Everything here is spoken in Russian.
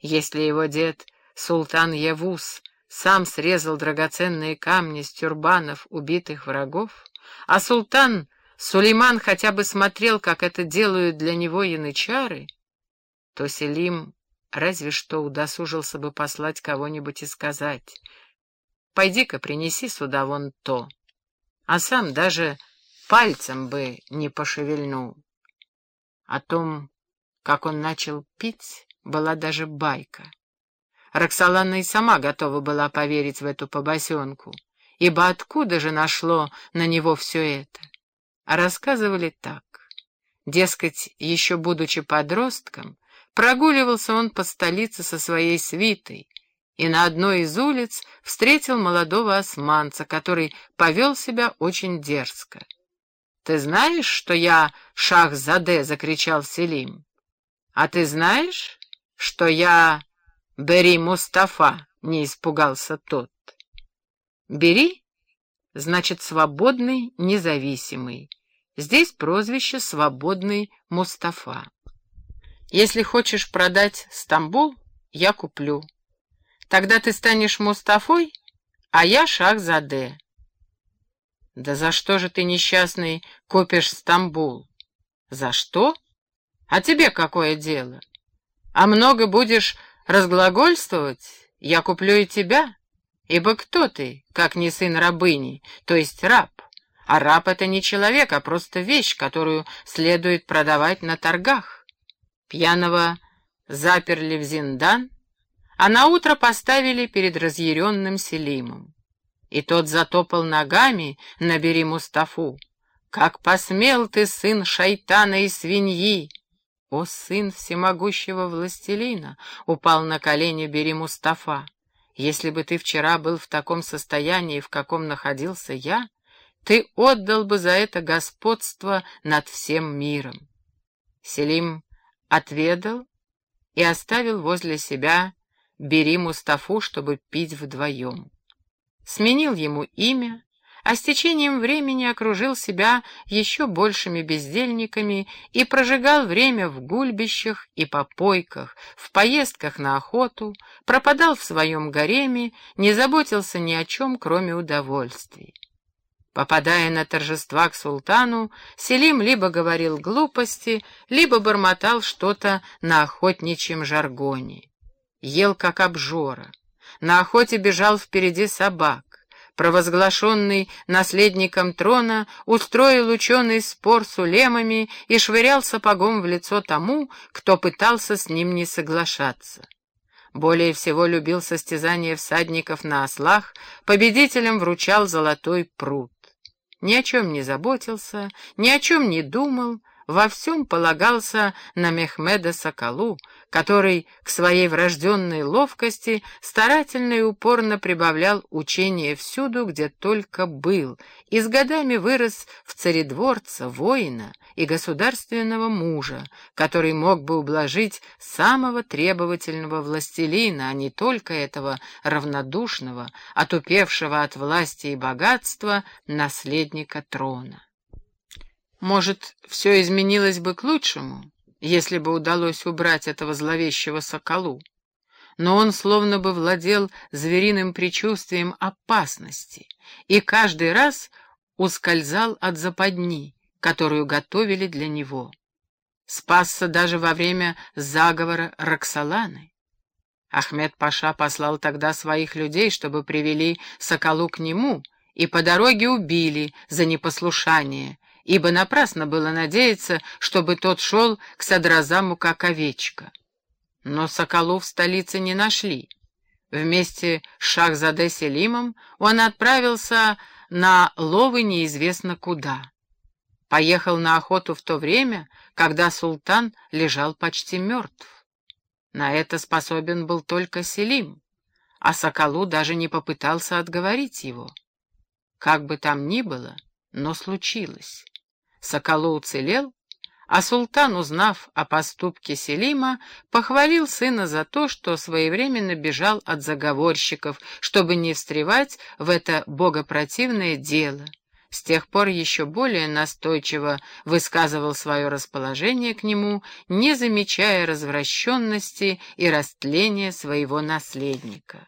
Если его дед, султан Явус, сам срезал драгоценные камни с тюрбанов убитых врагов, а султан Сулейман хотя бы смотрел, как это делают для него янычары, то Селим разве что удосужился бы послать кого-нибудь и сказать, «Пойди-ка принеси сюда вон то», а сам даже пальцем бы не пошевельнул. О том, как он начал пить, была даже байка. Роксолана и сама готова была поверить в эту побосенку, ибо откуда же нашло на него все это? А рассказывали так. Дескать, еще будучи подростком, прогуливался он по столице со своей свитой, и на одной из улиц встретил молодого османца, который повел себя очень дерзко. «Ты знаешь, что я Шах-Заде?» — закричал Селим. «А ты знаешь, что я Бери Мустафа?» — не испугался тот. «Бери» — значит свободный, независимый. Здесь прозвище «Свободный Мустафа». Если хочешь продать Стамбул, я куплю. Тогда ты станешь Мустафой, а я Шахзаде. Да за что же ты, несчастный, купишь Стамбул? За что? А тебе какое дело? А много будешь разглагольствовать, я куплю и тебя. Ибо кто ты, как не сын рабыни, то есть раб? А раб — это не человек, а просто вещь, которую следует продавать на торгах. Пьяного заперли в зиндан, а наутро поставили перед разъяренным Селимом. И тот затопал ногами на бери Мустафу. «Как посмел ты, сын шайтана и свиньи!» «О, сын всемогущего властелина!» — упал на колени бери Мустафа. «Если бы ты вчера был в таком состоянии, в каком находился я, ты отдал бы за это господство над всем миром. Селим отведал и оставил возле себя Бери Мустафу, чтобы пить вдвоем. Сменил ему имя, а с течением времени окружил себя еще большими бездельниками и прожигал время в гульбищах и попойках, в поездках на охоту, пропадал в своем гареме, не заботился ни о чем, кроме удовольствий. Попадая на торжества к султану, Селим либо говорил глупости, либо бормотал что-то на охотничьем жаргоне. Ел как обжора. На охоте бежал впереди собак. Провозглашенный наследником трона устроил ученый спор с улемами и швырял сапогом в лицо тому, кто пытался с ним не соглашаться. Более всего любил состязание всадников на ослах, победителям вручал золотой пруд ни о чем не заботился, ни о чем не думал, во всем полагался на Мехмеда Соколу, который к своей врожденной ловкости старательно и упорно прибавлял учение всюду, где только был, и с годами вырос в царедворца, воина и государственного мужа, который мог бы ублажить самого требовательного властелина, а не только этого равнодушного, отупевшего от власти и богатства наследника трона. Может, все изменилось бы к лучшему, если бы удалось убрать этого зловещего соколу. Но он словно бы владел звериным предчувствием опасности и каждый раз ускользал от западни, которую готовили для него. Спасся даже во время заговора Роксоланы. Ахмед Паша послал тогда своих людей, чтобы привели соколу к нему, и по дороге убили за непослушание, ибо напрасно было надеяться, чтобы тот шел к Садразаму как овечка. Но Соколу в столице не нашли. Вместе с Шахзаде Селимом он отправился на ловы неизвестно куда. Поехал на охоту в то время, когда султан лежал почти мертв. На это способен был только Селим, а Соколу даже не попытался отговорить его. Как бы там ни было, но случилось. Соколу уцелел, а султан, узнав о поступке Селима, похвалил сына за то, что своевременно бежал от заговорщиков, чтобы не встревать в это богопротивное дело, с тех пор еще более настойчиво высказывал свое расположение к нему, не замечая развращенности и растления своего наследника.